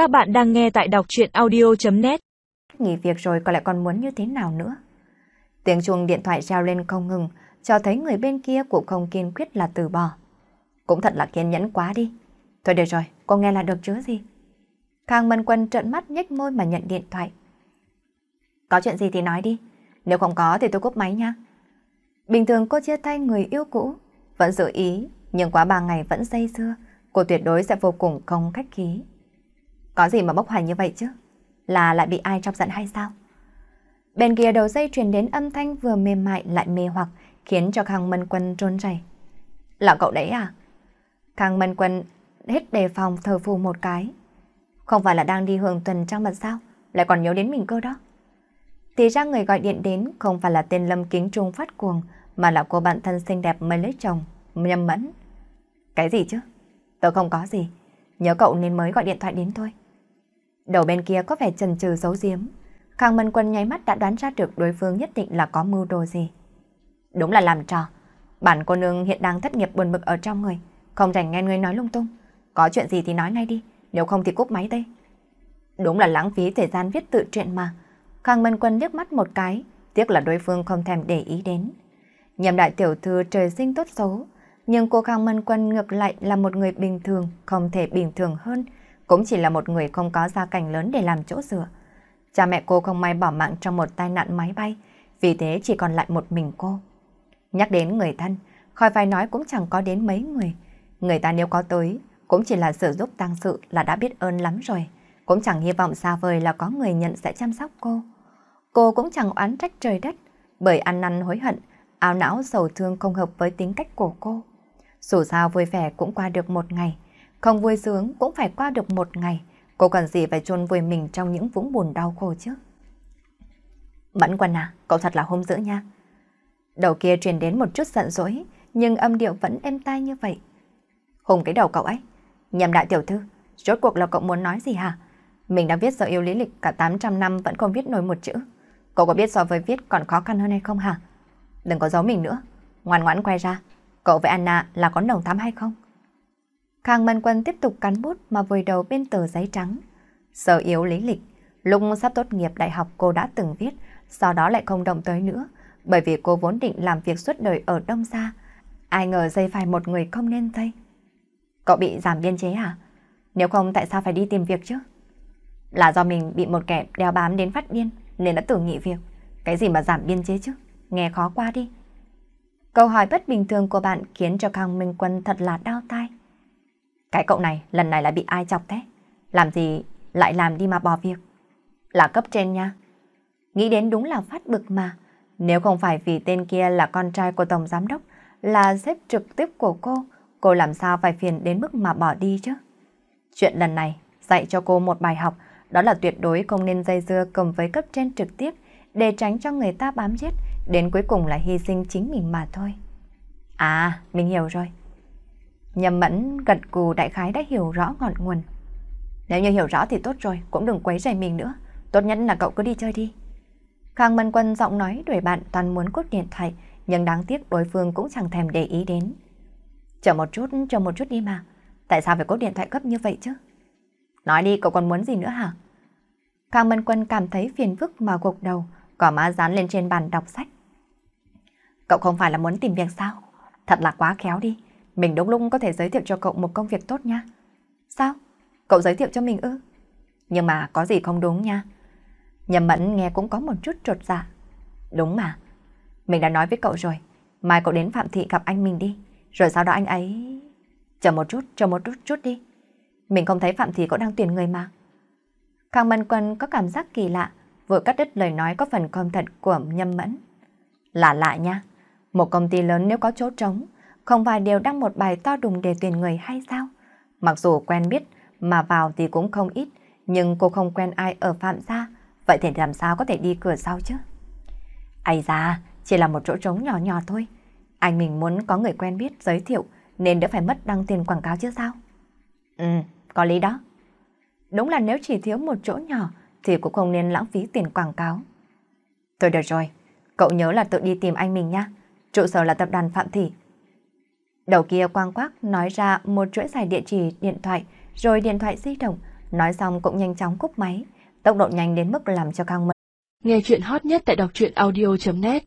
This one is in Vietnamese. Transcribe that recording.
Các bạn đang nghe tại đọc chuyện audio.net Nghỉ việc rồi có lại còn muốn như thế nào nữa? Tiếng chuông điện thoại reo lên không ngừng, cho thấy người bên kia cũng không kiên quyết là từ bỏ. Cũng thật là kiên nhẫn quá đi. Thôi được rồi, cô nghe là được chứ gì? Khang Mân Quân trợn mắt nhếch môi mà nhận điện thoại. Có chuyện gì thì nói đi, nếu không có thì tôi cúp máy nha. Bình thường cô chia tay người yêu cũ, vẫn giữ ý, nhưng quá ba ngày vẫn dây dưa, cô tuyệt đối sẽ vô cùng không khách khí. Có gì mà bốc hoài như vậy chứ? Là lại bị ai chọc giận hay sao? Bên kia đầu dây truyền đến âm thanh vừa mềm mại lại mê hoặc, khiến cho Khang Mân Quân trôn chảy. Là cậu đấy à? Khang Mân Quân hết đề phòng thờ phù một cái. Không phải là đang đi hưởng tuần trăng mật sao? Lại còn nhớ đến mình cơ đó. Thì ra người gọi điện đến không phải là tên Lâm Kính Trung phát cuồng, mà là cô bạn thân xinh đẹp mới lấy chồng, nhầm mẫn. Cái gì chứ? Tôi không có gì. Nhớ cậu nên mới gọi điện thoại đến thôi. Đầu bên kia có vẻ chần chừ giấu giếm. Khang Mân Quân nháy mắt đã đoán ra được đối phương nhất định là có mưu đồ gì. Đúng là làm trò. Bản cô nương hiện đang thất nghiệp buồn bực ở trong người. Không rảnh nghe người nói lung tung. Có chuyện gì thì nói ngay đi. Nếu không thì cúp máy đây. Đúng là lãng phí thời gian viết tự truyện mà. Khang Mân Quân liếc mắt một cái. Tiếc là đối phương không thèm để ý đến. Nhầm đại tiểu thư trời sinh tốt xấu. Nhưng cô Khang Mân Quân ngược lại là một người bình thường, không thể bình thường hơn cũng chỉ là một người không có gia cảnh lớn để làm chỗ dựa. Cha mẹ cô không may bỏ mạng trong một tai nạn máy bay, vì thế chỉ còn lại một mình cô. Nhắc đến người thân, khỏi phải nói cũng chẳng có đến mấy người. Người ta nếu có tới, cũng chỉ là sự giúp tăng sự là đã biết ơn lắm rồi. Cũng chẳng hy vọng xa vời là có người nhận sẽ chăm sóc cô. Cô cũng chẳng oán trách trời đất, bởi ăn năn hối hận, áo não sầu thương không hợp với tính cách của cô. Dù sao vui vẻ cũng qua được một ngày, không vui sướng cũng phải qua được một ngày. Cô cần gì phải chôn vùi mình trong những vũng buồn đau khổ chứ? Mẫn quần à, cậu thật là hung dữ nha. Đầu kia truyền đến một chút giận dỗi, nhưng âm điệu vẫn êm tai như vậy. Hùng cái đầu cậu ấy. Nhầm đại tiểu thư, rốt cuộc là cậu muốn nói gì hả? Mình đã viết sở yêu lý lịch cả 800 năm vẫn không viết nổi một chữ. Cậu có biết so với viết còn khó khăn hơn hay không hả? Đừng có giấu mình nữa. Ngoan ngoãn quay ra. Cậu với Anna là có nồng thắm hay không? Khang Mân Quân tiếp tục cắn bút mà vùi đầu bên tờ giấy trắng. Sở yếu lý lịch, lúc sắp tốt nghiệp đại học cô đã từng viết, sau đó lại không động tới nữa, bởi vì cô vốn định làm việc suốt đời ở Đông Gia. Ai ngờ dây phải một người không nên dây. Cậu bị giảm biên chế à? Nếu không tại sao phải đi tìm việc chứ? Là do mình bị một kẻ đeo bám đến phát điên nên đã tự nghỉ việc. Cái gì mà giảm biên chế chứ? Nghe khó qua đi. Câu hỏi bất bình thường của bạn khiến cho Khang Minh Quân thật là đau tai. Cái cậu này lần này lại bị ai chọc thế? Làm gì lại làm đi mà bỏ việc? Là cấp trên nha. Nghĩ đến đúng là phát bực mà. Nếu không phải vì tên kia là con trai của Tổng Giám Đốc, là sếp trực tiếp của cô, cô làm sao phải phiền đến mức mà bỏ đi chứ? Chuyện lần này dạy cho cô một bài học, đó là tuyệt đối không nên dây dưa cầm với cấp trên trực tiếp để tránh cho người ta bám giết, đến cuối cùng là hy sinh chính mình mà thôi. À, mình hiểu rồi. Nhầm mẫn gật cù đại khái đã hiểu rõ ngọn nguồn. Nếu như hiểu rõ thì tốt rồi, cũng đừng quấy rầy mình nữa. Tốt nhất là cậu cứ đi chơi đi. Khang Mân Quân giọng nói đuổi bạn toàn muốn cốt điện thoại, nhưng đáng tiếc đối phương cũng chẳng thèm để ý đến. Chờ một chút, chờ một chút đi mà. Tại sao phải cốt điện thoại cấp như vậy chứ? Nói đi, cậu còn muốn gì nữa hả? Khang Mân Quân cảm thấy phiền phức mà gục đầu, cỏ má dán lên trên bàn đọc sách. Cậu không phải là muốn tìm việc sao? Thật là quá khéo đi. Mình đúng lúc có thể giới thiệu cho cậu một công việc tốt nha. Sao? Cậu giới thiệu cho mình ư? Nhưng mà có gì không đúng nha. Nhầm mẫn nghe cũng có một chút trột dạ. Đúng mà. Mình đã nói với cậu rồi. Mai cậu đến Phạm Thị gặp anh mình đi. Rồi sau đó anh ấy... Chờ một chút, chờ một chút, chút đi. Mình không thấy Phạm Thị cậu đang tuyển người mà. Khang Mân Quân có cảm giác kỳ lạ, vừa cắt đứt lời nói có phần không thật của nhâm mẫn. Lạ lạ nha. Một công ty lớn nếu có chỗ trống, không phải đều đăng một bài to đùng để tuyển người hay sao? Mặc dù quen biết, mà vào thì cũng không ít, nhưng cô không quen ai ở Phạm Gia, vậy thì làm sao có thể đi cửa sau chứ? Ây da, chỉ là một chỗ trống nhỏ nhỏ thôi. Anh mình muốn có người quen biết, giới thiệu, nên đỡ phải mất đăng tiền quảng cáo chứ sao? Ừ, có lý đó. Đúng là nếu chỉ thiếu một chỗ nhỏ, thì cũng không nên lãng phí tiền quảng cáo. Thôi được rồi, cậu nhớ là tự đi tìm anh mình nha. Trụ sở là tập đoàn Phạm Thị, Đầu kia quang quắc nói ra một chuỗi dài địa chỉ điện thoại, rồi điện thoại di động, Nói xong cũng nhanh chóng cúp máy, tốc độ nhanh đến mức làm cho Khang Mẫn. Nghe chuyện hot nhất tại đọc truyện audio.net